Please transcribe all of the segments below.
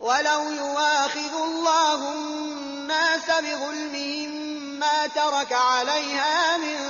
ولو يواخذ الله الناس بظلمهم ما ترك عليها من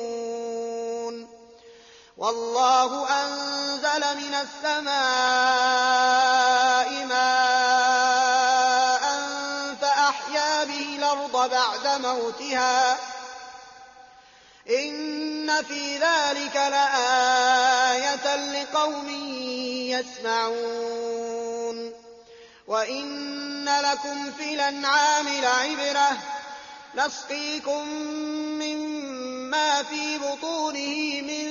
والله أنزل من السماء ماء فأحيا به الأرض بعد موتها. إن في ذلك لآية لقوم يسمعون. وإن لكم في الأنعام لعبرة. نسقيكم مما في بطونه من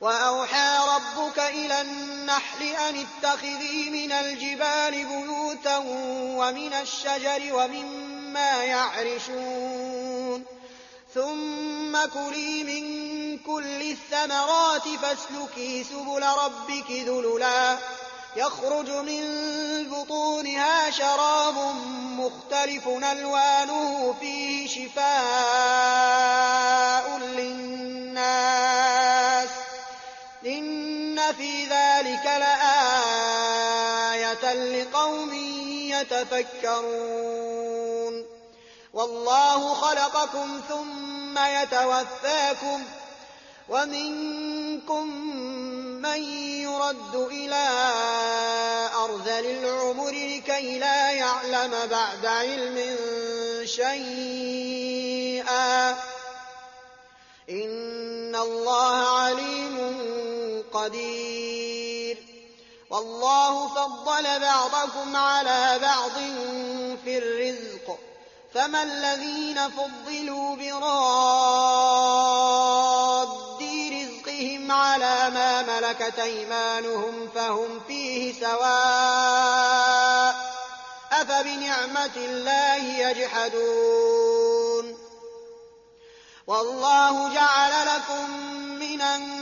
وأوحى ربك إلى النحل أن اتخذي من الجبال بيوتا ومن الشجر ومما يعرشون. كُلِي مِن كُلِّ الثَّمَرَاتِ فَاسْلُكِي سُبُلَ رَبِّكِ ذُلُلًا. يَخْرُجُ مِن بُطُونِهَا شَرَابٌ مُّخْتَلِفٌ أَلْوَانُهُ فِيهِ شِفَاءٌ لِّلنَّاسِ ۗ. إِنَّ فِي ذَٰلِكَ لَآيَةً لِّقَوْمٍ يَتَفَكَّرُونَ وَاللَّهُ خَلَقَكُمْ ثُمَّ يَتَوَفَّاكُمْ ۚ وَمِنكُم مَّن يُرَدُّ إِلَىٰ أَرْذَلِ الْعُمُرِ لِكَيْ لَا يَعْلَمَ بَعْدَ عِلْمٍ شَيْئًا ۚ إِنَّ اللَّهَ عَلِيمٌ قَدِيرٌ. وَاللَّهُ فَضَّلَ بَعْضَكُمْ عَلَىٰ بَعْضٍ فِي الرِّزْقِ ۚ. فَمَا الَّذِينَ فُضِّلُوا بِرَادِّي رِزْقِهِمْ عَلَىٰ مَا مَلَكَتْ أَيْمَانُهُمْ فَهُمْ فِيهِ سَوَاءٌ ۚ أَفَبِنِعْمَةِ اللَّهِ يَجْحَدُونَ. وَاللَّهُ جَعَلَ لَكُم مِّنْ أَنفُسِكُمْ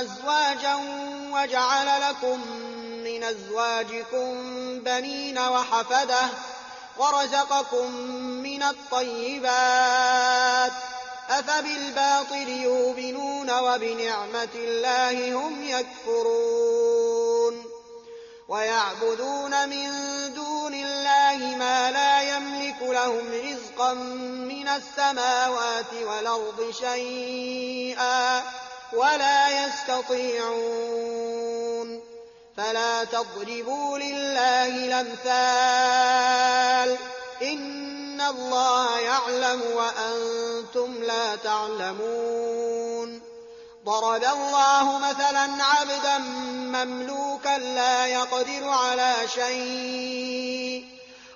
أَزْوَاجًا وَجَعَلَ لَكُم مِّنْ أَزْوَاجِكُم بَنِينَ وَحَفَدَةً وَرَزَقَكُم مِّنَ الطَّيِّبَاتِ ۚ أَفَبِالْبَاطِلِ يُؤْمِنُونَ وَبِنِعْمَةِ اللَّهِ هُمْ يَكْفُرُونَ وَيَعْبُدُونَ مِن دُونِ اللَّهِ مَا لَا يَمْلِكُ لَهُمْ رِزْقًا مِّنَ السَّمَاوَاتِ وَالْأَرْضِ شَيْئًا وَلَا يَسْتَطِيعُونَ. فَلَا تَضْرِبُوا لِلَّهِ الْأَمْثَالَ ۚ. إِنَّ اللَّهَ يَعْلَمُ وَأَنتُمْ لَا تَعْلَمُونَ. ضَرَبَ اللَّهُ مَثَلًا عَبْدًا مَّمْلُوكًا لَّا يَقْدِرُ عَلَىٰ شَيْءٍ ۖ.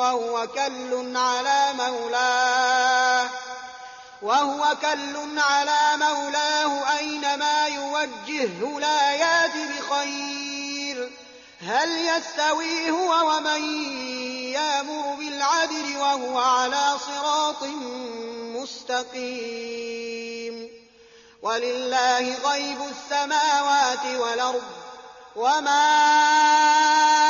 وَهُوَ كَلٌّ عَلَىٰ مَوْلَاهُ أَيْنَمَا يُوَجِّههُّ لَا يَأْتِ بِخَيْرٍ ۖ هَلْ يَسْتَوِي هُوَ وَمَن يَأْمُرُ بِالْعَدْلِ وَهُوَ عَلَىٰ صِرَاطٍ مُّسْتَقِيمٍ وَلِلَّهِ غَيْبُ السَّمَاوَاتِ وَالْأَرْضِ ۚ وَمَا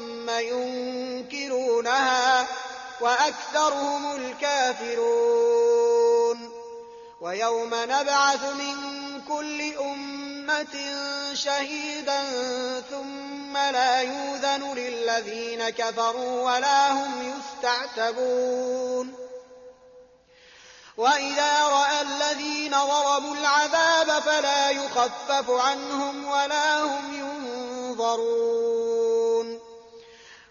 ينكرونها وأكثرهم الكافرون. ويوم نبعث من كل أمة شهيدا ثم لا يوذن للذين كفروا ولا هم يستعتبون. وإذا رأى الذين ضربوا العذاب فلا يخفف عنهم ولا هم ينظرون.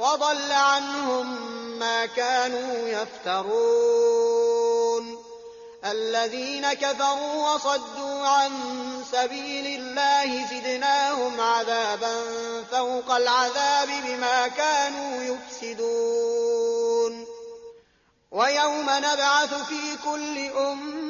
وضل عنهم ما كانوا يفترون. الذين كفروا وصدوا عن سبيل الله زدناهم عذابا فوق العذاب بما كانوا يفسدون. ويوم نبعث في كل أمة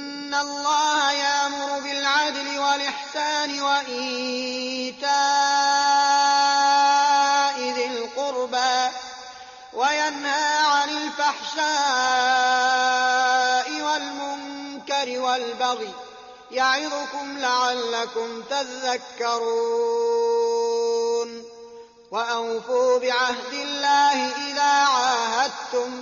إن الله يأمر بالعدل والإحسان وإيتاء ذي القربى وينهى عن الفحشاء والمنكر والبغي يعظكم لعلكم تذكرون وأوفوا بعهد الله إذا عاهدتم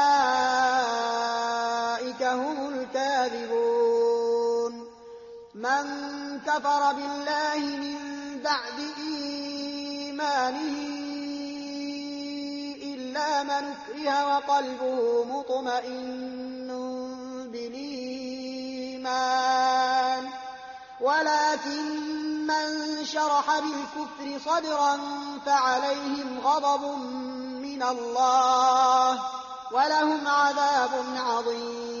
كفر بالله من بعد إيمانه إلا من أكره وقلبه مطمئن بالإيمان. ولكن من شرح بالكفر صدرا فعليهم غضب من الله ولهم عذاب عظيم.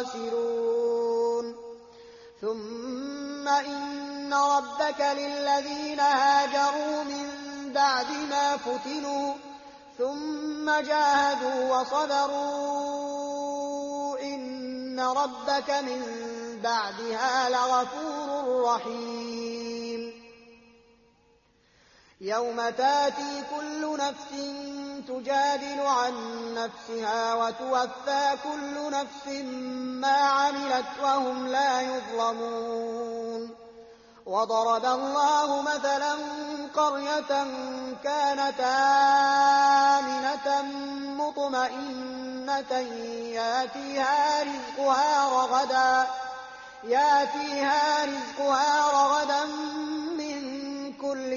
الخاسرون ثم إن ربك للذين هاجروا من بعد ما فتنوا ثم جاهدوا وصبروا. إن ربك من بعدها لغفور رحيم. يوم تأتي كل نفس تجادل عن نفسها وتوفى كل نفس ما عملت وهم لا يظلمون. وضرب الله مثلا قرية كانت آمنة مطمئنة ياتيها رزقها رغدا ياتيها رزقها رغدا